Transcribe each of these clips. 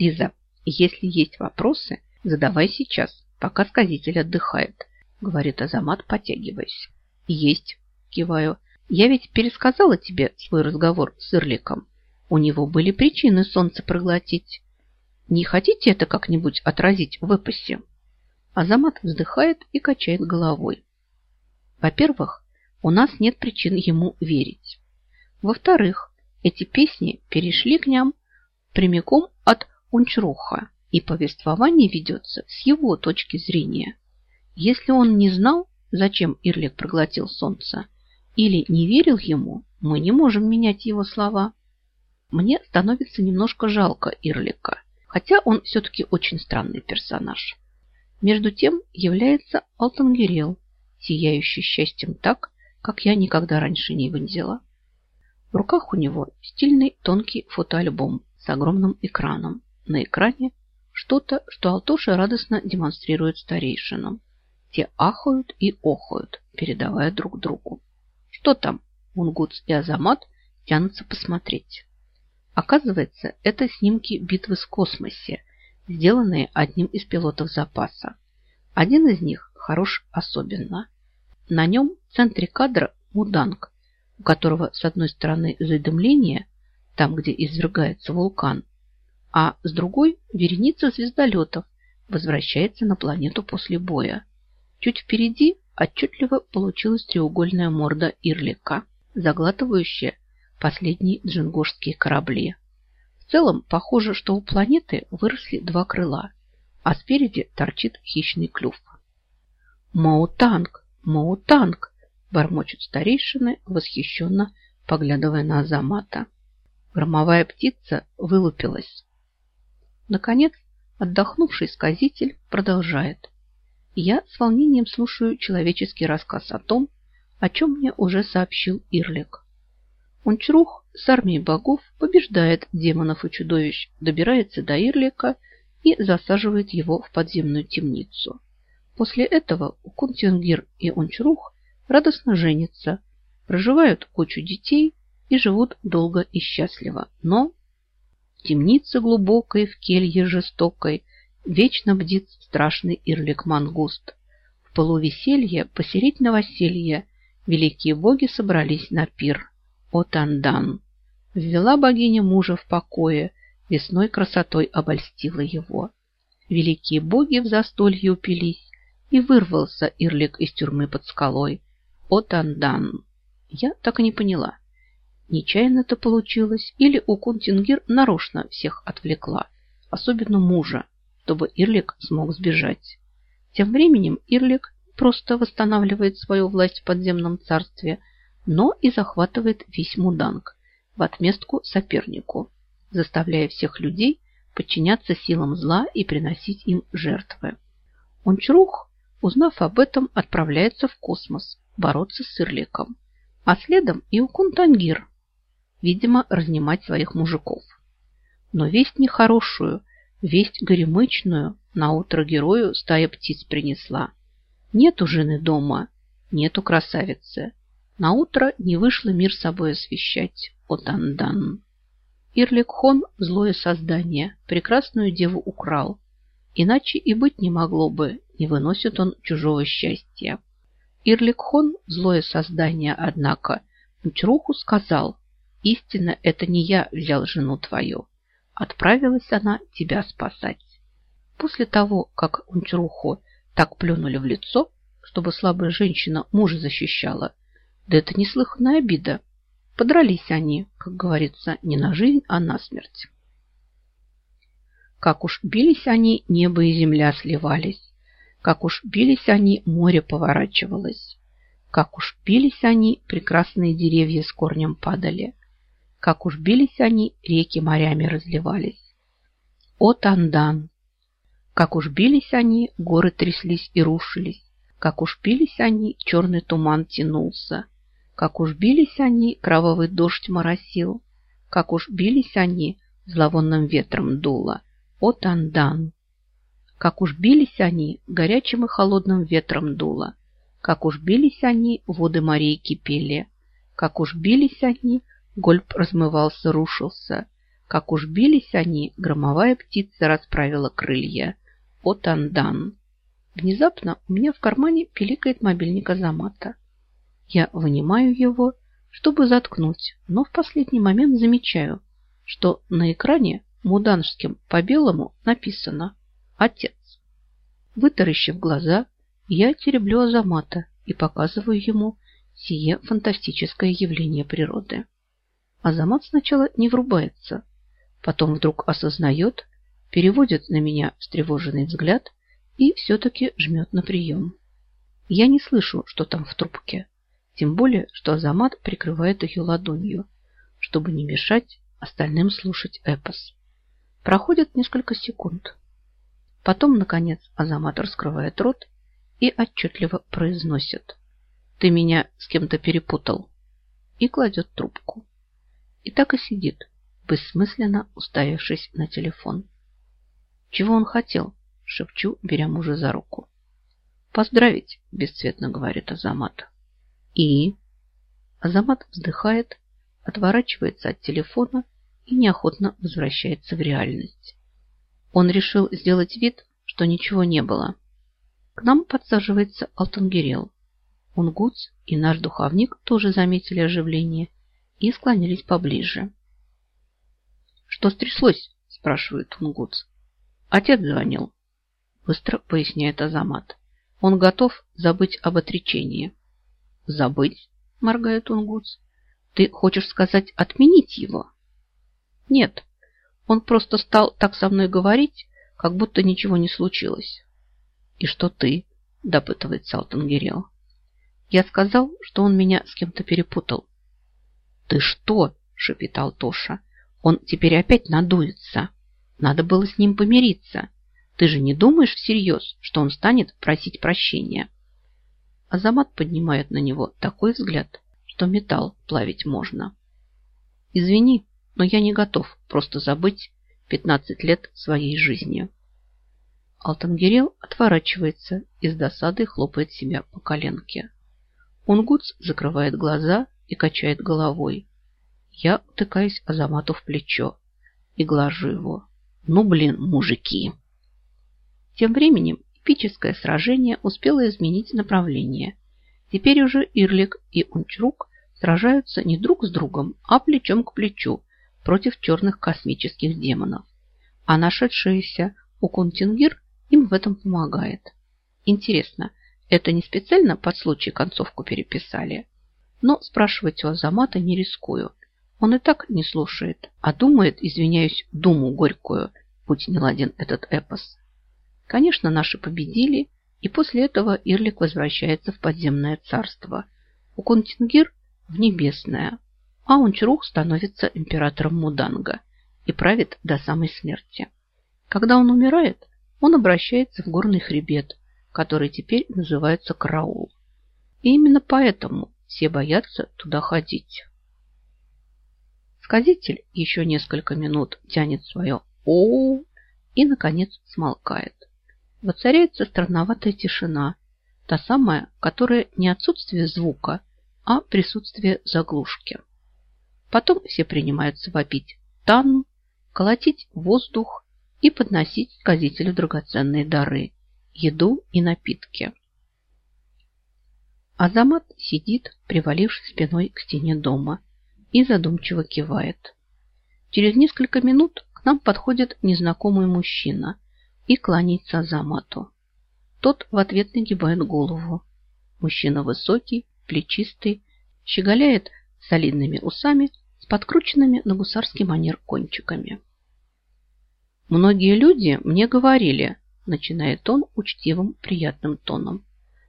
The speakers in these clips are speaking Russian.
Лиза, если есть вопросы, задавай сейчас, пока сказитель отдыхает, говорит Азамат, потягиваясь. Есть, киваю. Я ведь пересказала тебе свой разговор с Ирликом. У него были причины солнце проглотить. Не хотите это как-нибудь отразить в эпосе? Азамат вздыхает и качает головой. Во-первых, у нас нет причин ему верить. Во-вторых, эти песни перешли к ням прямиком от Унчруха, и повествование ведется с его точки зрения. Если он не знал, зачем Ирлик проглотил солнце, или не верил ему, мы не можем менять его слова. Мне становится немножко жалко Ирлика, хотя он все-таки очень странный персонаж. Между тем является Алтангерел, сияющий счастьем так, как я никогда раньше не видела. В руках у него стильный тонкий фотоальбом с огромным экраном. На экране что-то, что Алтоша радостно демонстрирует старейшинам. Те ахают и охают, передавая друг другу. Что там? Унгутс и Азамат тянутся посмотреть. Оказывается, это снимки битвы с космосе, сделанные одним из пилотов запаса. Один из них хорош особенно. На нем в центре кадра Муданг, у которого с одной стороны задымление, там, где извергается вулкан, а с другой вереница звездолетов возвращается на планету после боя. Чуть впереди отчетливо получилась треугольная морда Ирлика, заглатывающая последние джингошские корабли. В целом, похоже, что у планеты выросли два крыла, а спереди торчит хищный клюв. «Маутанг! Маутанг!» – бормочут старейшины, восхищенно поглядывая на Азамата. Громовая птица вылупилась. Наконец, отдохнувший сказитель продолжает. Я с волнением слушаю человеческий рассказ о том, о чем мне уже сообщил Ирлик. Унчрух с армией богов побеждает демонов и чудовищ, добирается до Ирлика и засаживает его в подземную темницу. После этого Кунтингир и Унчрух радостно женятся, проживают кучу детей и живут долго и счастливо. Во темнице глубокой, в келье жестокой, вечно бдит страшный Ирлик Мангуст. В пылу веселья посередь новоселья великие боги собрались на пир. О Тандан! Ввела богиня мужа в покои, весной красотой обольстила его. Великие боги в застолье упились, и вырвался Ирлик из тюрьмы под скалой. О Тандан! Я так и не поняла, Нечаянно это получилось, или у Кунтингир нарочно всех отвлекла, особенно мужа, чтобы Ирлик смог сбежать. Тем временем Ирлик просто восстанавливает свою власть в подземном царстве, но и захватывает весь Муданг в отместку сопернику, заставляя всех людей подчиняться силам зла и приносить им жертвы. Унчрух, узнав об этом, отправляется в космос бороться с Ирликом, а следом и Укунтангир, видимо, разнимать своих мужиков. Но весть нехорошую, весть горемычную на утро герою стая птиц принесла. Нету жены дома, нету красавицы. На утро не вышло мир собой освещать. О Тандан. Ирликхон, злое создание, прекрасную деву украл. Иначе и быть не могло бы, не выносит он чужого счастья. Ирликхон, злое создание, однако, Чруху сказал, Истинно это не я взял жену твою. Отправилась она тебя спасать. После того, как Унчруху так плюнули в лицо, чтобы слабая женщина мужа защищала, да это неслыханная обида. Подрались они, как говорится, не на жизнь, а на смерть. Как уж бились они, небо и земля сливались. Как уж бились они, море поворачивалось. Как уж бились они, прекрасные деревья с корнем падали. Как уж бились они, реки морями разливались. О, Тандан! Как уж бились они, горы тряслись и рушились. Как уж бились они, черный туман тянулся. Как уж бились они, кровавый дождь моросил. Как уж бились они, зловонным ветром дуло. О, Тандан! Как уж бились они, горячим и холодным ветром дуло. Как уж бились они, воды морей кипели. Как уж бились они, Гольб размывался, рушился. Как уж бились они, громовая птица расправила крылья. О, Тандан! Внезапно у меня в кармане пиликает мобильник Азамата. Я вынимаю его, чтобы заткнуть, но в последний момент замечаю, что на экране муданским по-белому написано «Отец». Вытаращив глаза, я тереблю Азамата и показываю ему сие фантастическое явление природы. Азамат сначала не врубается, потом вдруг осознает, переводит на меня встревоженный взгляд и все-таки жмет на прием. Я не слышу, что там в трубке, тем более, что Азамат прикрывает ее ладонью, чтобы не мешать остальным слушать эпос. Проходит несколько секунд. Потом, наконец, Азамат раскрывает рот и отчетливо произносит «Ты меня с кем-то перепутал» и кладет трубку. И так и сидит, бессмысленно уставившись на телефон. «Чего он хотел?» – шепчу, беря мужа за руку. «Поздравить», – бесцветно говорит Азамат. «И?» Азамат вздыхает, отворачивается от телефона и неохотно возвращается в реальность. Он решил сделать вид, что ничего не было. К нам подсаживается Алтангерел. Унгутс и наш духовник тоже заметили оживление и склонились поближе. «Что стряслось?» – спрашивает Унгутс. «Отец звонил», – быстро поясняет Азамат. «Он готов забыть об отречении». «Забыть?» – моргает Унгутс. «Ты хочешь сказать отменить его?» «Нет, он просто стал так со мной говорить, как будто ничего не случилось». «И что ты?» – допытывается Алтангерел. Я сказал, что он меня с кем-то перепутал. «Ты что?» – шепетал Тоша. «Он теперь опять надуется. Надо было с ним помириться. Ты же не думаешь всерьез, что он станет просить прощения?» Азамат поднимает на него такой взгляд, что металл плавить можно. «Извини, но я не готов просто забыть 15 лет своей жизни». Алтангерел отворачивается и с досадой хлопает себя по коленке. Унгутс закрывает глаза и качает головой. Я утыкаюсь Азамату в плечо и глажу его. Ну, блин, мужики! Тем временем эпическое сражение успело изменить направление. Теперь уже Ирлик и Унчрук сражаются не друг с другом, а плечом к плечу против черных космических демонов. А нашедшийся Укунтингир им в этом помогает. Интересно, это не специально под случай концовку переписали. Но спрашивать у Азамата не рискую. Он и так не слушает, а думает, извиняюсь, думу горькую, будь не ладен этот эпос. Конечно, наши победили, и после этого Ирлик возвращается в подземное царство. У Контингир в небесное, а Унчрух становится императором Муданга и правит до самой смерти. Когда он умирает, он обращается в горный хребет, который теперь называется Караул. И именно поэтому все боятся туда ходить. Сказитель еще несколько минут тянет свое «Оу» и, наконец, смолкает. Воцаряется странноватая тишина, та самая, которая не отсутствие звука, а присутствие заглушки. Потом все принимаются вопить «Тан», колотить воздух и подносить сказителю драгоценные дары – еду и напитки. Азамат сидит, привалившись спиной к стене дома, и задумчиво кивает. Через несколько минут к нам подходит незнакомый мужчина и кланяется Азамату. Тот в ответ нагибает голову. Мужчина высокий, плечистый, щеголяет солидными усами с подкрученными на гусарский манер кончиками. Многие люди мне говорили, начинает он учтивым, приятным тоном,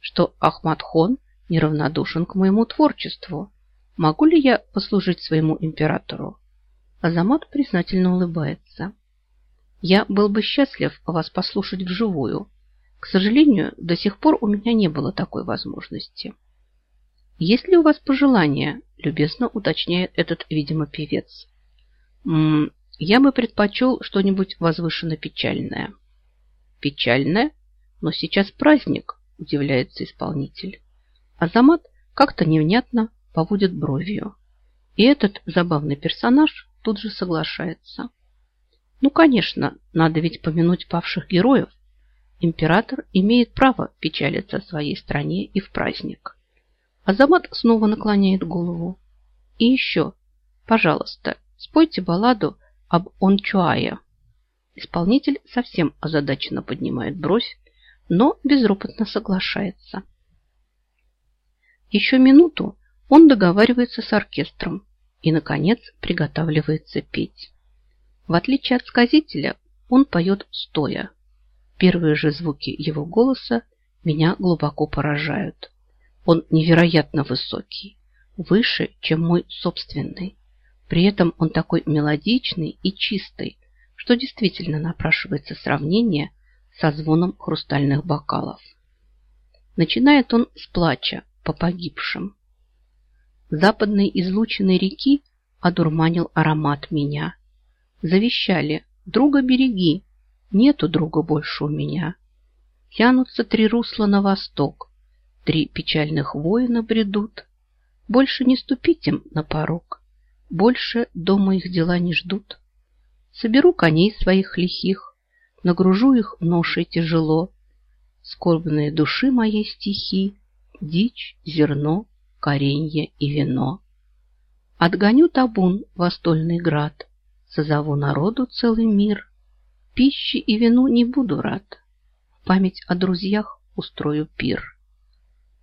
что Ахмад-хон неравнодушен к моему творчеству. Могу ли я послужить своему императору? Азамат признательно улыбается. Я был бы счастлив вас послушать вживую. К сожалению, до сих пор у меня не было такой возможности. Есть ли у вас пожелания? Любезно уточняет этот, видимо, певец. М -м, я бы предпочел что-нибудь возвышенно печальное. Печальное? Но сейчас праздник, удивляется исполнитель. Азамат как-то невнятно поводит бровью. И этот забавный персонаж тут же соглашается. Ну, конечно, надо ведь помянуть павших героев. Император имеет право печалиться о своей стране и в праздник. Азамат снова наклоняет голову. И еще, пожалуйста, спойте балладу об Ончуае. Исполнитель совсем озадаченно поднимает бровь, но безропотно соглашается. Еще минуту он договаривается с оркестром и, наконец, приготавливается петь. В отличие от сказителя, он поет стоя. Первые же звуки его голоса меня глубоко поражают. Он невероятно высокий, выше, чем мой собственный. При этом он такой мелодичный и чистый, что действительно напрашивается сравнение со звоном хрустальных бокалов. Начинает он с плача по погибшим. Западной излученной реки одурманил аромат меня. Завещали, друга береги, нету друга больше у меня. Тянутся три русла на восток, три печальных воина бредут. Больше не ступить им на порог, больше дома их дела не ждут. Соберу коней своих лихих, нагружу их ношей тяжело. Скорбные души моей стихи, дичь, зерно, коренье и вино. Отгоню табун в остольный град, созову народу целый мир. Пищи и вину не буду рад, в память о друзьях устрою пир.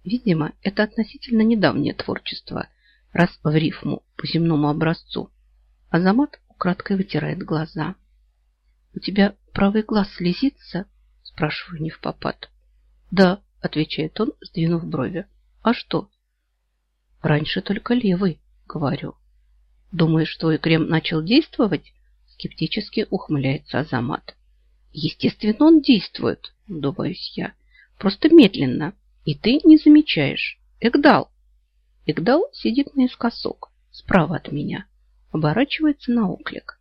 Видимо, это относительно недавнее творчество, раз в рифму по земному образцу. Азамат украдкой вытирает глаза. «У тебя правый глаз слезится?» – спрашиваю не в попад. «Да», – отвечает он, сдвинув брови. «А что?» «Раньше только левый», – говорю. «Думаешь, твой крем начал действовать?» – скептически ухмыляется Азамат. «Естественно, он действует», – думаюсь я. «Просто медленно, и ты не замечаешь. Эгдал!» Эгдал сидит наискосок, справа от меня оборачивается на оклик.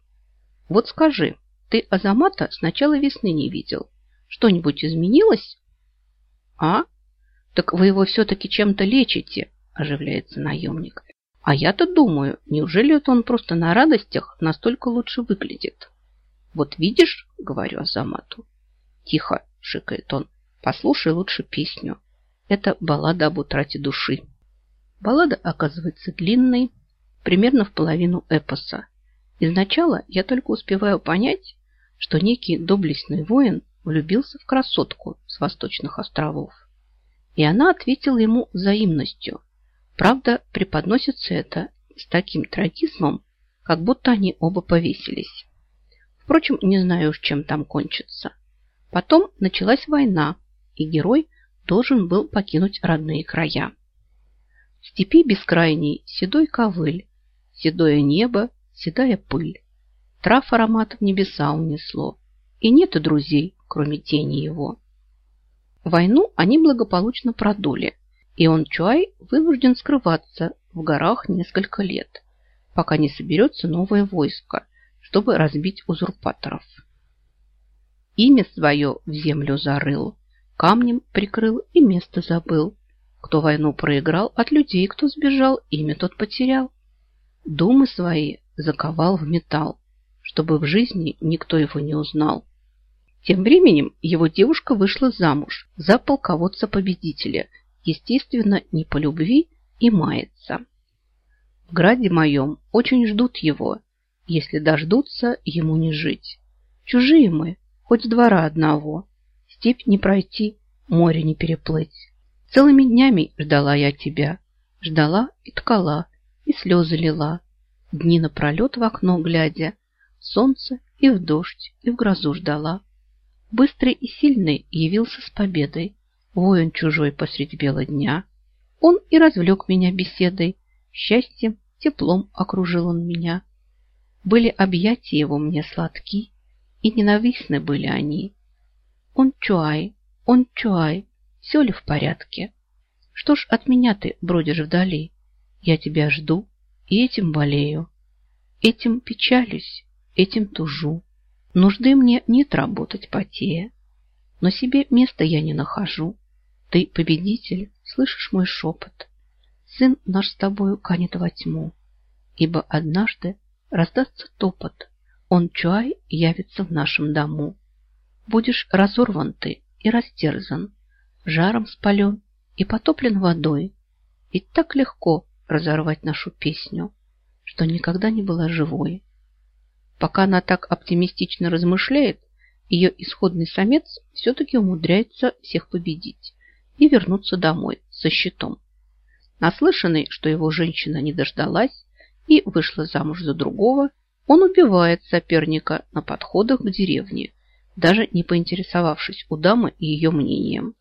Вот скажи, ты Азамата с начала весны не видел. Что-нибудь изменилось? А? Так вы его все-таки чем-то лечите, оживляется наемник. А я-то думаю, неужели это он просто на радостях настолько лучше выглядит? Вот видишь, говорю Азамату. Тихо, шикает он. Послушай лучше песню. Это баллада об утрате души. Баллада оказывается длинной, примерно в половину эпоса. Изначально я только успеваю понять, что некий доблестный воин влюбился в красотку с восточных островов. И она ответила ему взаимностью. Правда, преподносится это с таким трагизмом, как будто они оба повесились. Впрочем, не знаю уж, чем там кончится. Потом началась война, и герой должен был покинуть родные края. В степи бескрайней седой ковыль седое небо, седая пыль. Трав аромат в небеса унесло, и нет друзей, кроме тени его. Войну они благополучно продули, и он Чуай вынужден скрываться в горах несколько лет, пока не соберется новое войско, чтобы разбить узурпаторов. Имя свое в землю зарыл, камнем прикрыл и место забыл. Кто войну проиграл, от людей, кто сбежал, имя тот потерял. Думы свои заковал в металл, чтобы в жизни никто его не узнал. Тем временем его девушка вышла замуж за полководца-победителя, естественно, не по любви и мается. В граде моем очень ждут его, если дождутся, ему не жить. Чужие мы, хоть с двора одного, степь не пройти, море не переплыть. Целыми днями ждала я тебя, ждала и ткала, и слезы лила. Дни напролет в окно глядя, солнце и в дождь, и в грозу ждала. Быстрый и сильный явился с победой, воин чужой посредь бела дня. Он и развлек меня беседой, счастьем, теплом окружил он меня. Были объятия его мне сладки, и ненавистны были они. Он чуай, он чуай, все ли в порядке? Что ж от меня ты бродишь вдали? Я тебя жду и этим болею. Этим печалюсь, этим тужу. Нужды мне нет работать потея. Но себе места я не нахожу. Ты, победитель, слышишь мой шепот. Сын наш с тобою канет во тьму, ибо однажды Раздастся топот. Он Чуай явится в нашем дому. Будешь разорван ты и растерзан, жаром спален и потоплен водой. И так легко разорвать нашу песню, что никогда не была живой. Пока она так оптимистично размышляет, ее исходный самец все-таки умудряется всех победить и вернуться домой со щитом. Наслышанный, что его женщина не дождалась и вышла замуж за другого, он убивает соперника на подходах к деревне, даже не поинтересовавшись у дамы и ее мнением.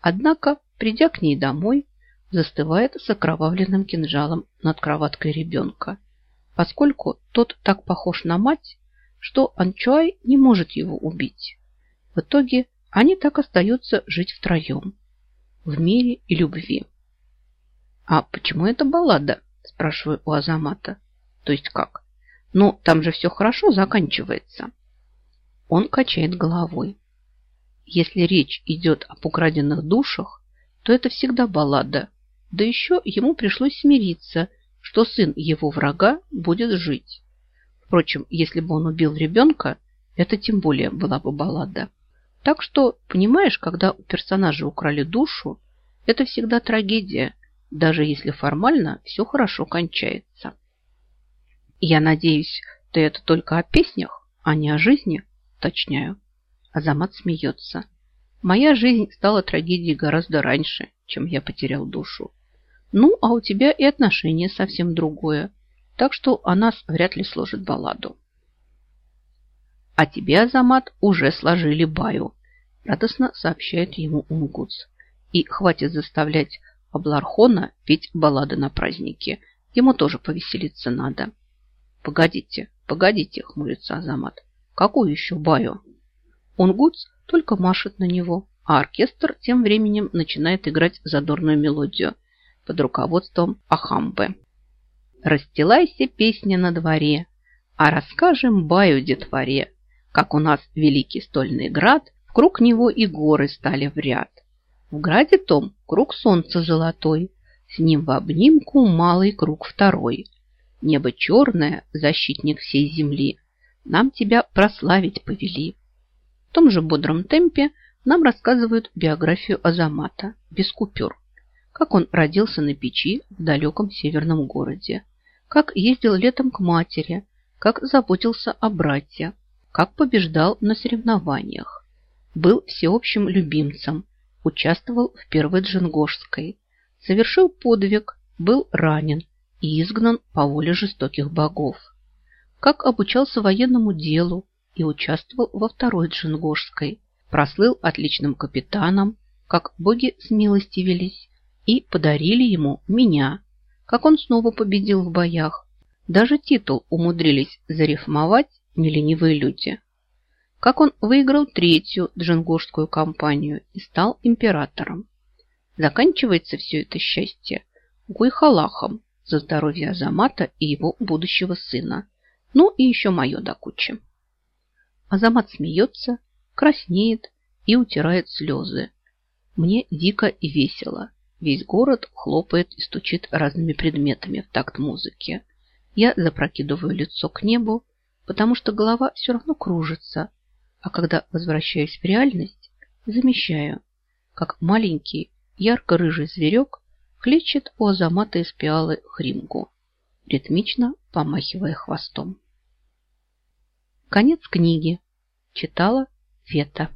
Однако, придя к ней домой, застывает с окровавленным кинжалом над кроваткой ребенка, поскольку тот так похож на мать, что Анчуай не может его убить. В итоге они так остаются жить втроем, в мире и любви. «А почему это баллада?» – спрашиваю у Азамата. «То есть как? Ну, там же все хорошо заканчивается». Он качает головой. Если речь идет об украденных душах, то это всегда баллада. Да еще ему пришлось смириться, что сын его врага будет жить. Впрочем, если бы он убил ребенка, это тем более была бы баллада. Так что, понимаешь, когда у персонажа украли душу, это всегда трагедия, даже если формально все хорошо кончается. Я надеюсь, ты это только о песнях, а не о жизни, уточняю. Азамат смеется. Моя жизнь стала трагедией гораздо раньше, чем я потерял душу. Ну, а у тебя и отношение совсем другое, так что о нас вряд ли сложит балладу. А тебе, Азамат, уже сложили баю, радостно сообщает ему Унгутс. И хватит заставлять Аблархона петь баллады на празднике. Ему тоже повеселиться надо. Погодите, погодите, хмурится Азамат. Какую еще баю? Унгутс только машет на него, а оркестр тем временем начинает играть задорную мелодию под руководством Ахамбы. Расстилайся песня на дворе, а расскажем баю детворе, как у нас великий стольный град, вкруг него и горы стали в ряд. В граде том круг солнца золотой, с ним в обнимку малый круг второй. Небо черное, защитник всей земли, нам тебя прославить повели. В том же бодром темпе нам рассказывают биографию Азамата, без купюр. Как он родился на печи в далеком северном городе, как ездил летом к матери, как заботился о брате, как побеждал на соревнованиях, был всеобщим любимцем, участвовал в Первой Джингошской, совершил подвиг, был ранен и изгнан по воле жестоких богов. Как обучался военному делу и участвовал во Второй Джингошской, прослыл отличным капитаном, как боги смилостивились и подарили ему меня, как он снова победил в боях. Даже титул умудрились зарифмовать неленивые люди как он выиграл третью джингурскую кампанию и стал императором. Заканчивается все это счастье гуйхалахом за здоровье Азамата и его будущего сына. Ну и еще мое до кучи. Азамат смеется, краснеет и утирает слезы. Мне дико и весело. Весь город хлопает и стучит разными предметами в такт музыки. Я запрокидываю лицо к небу, потому что голова все равно кружится, а когда возвращаюсь в реальность, замечаю, как маленький ярко-рыжий зверек хлещет у Азамата из пиалы хримку, ритмично помахивая хвостом. Конец книги. Читала Фета.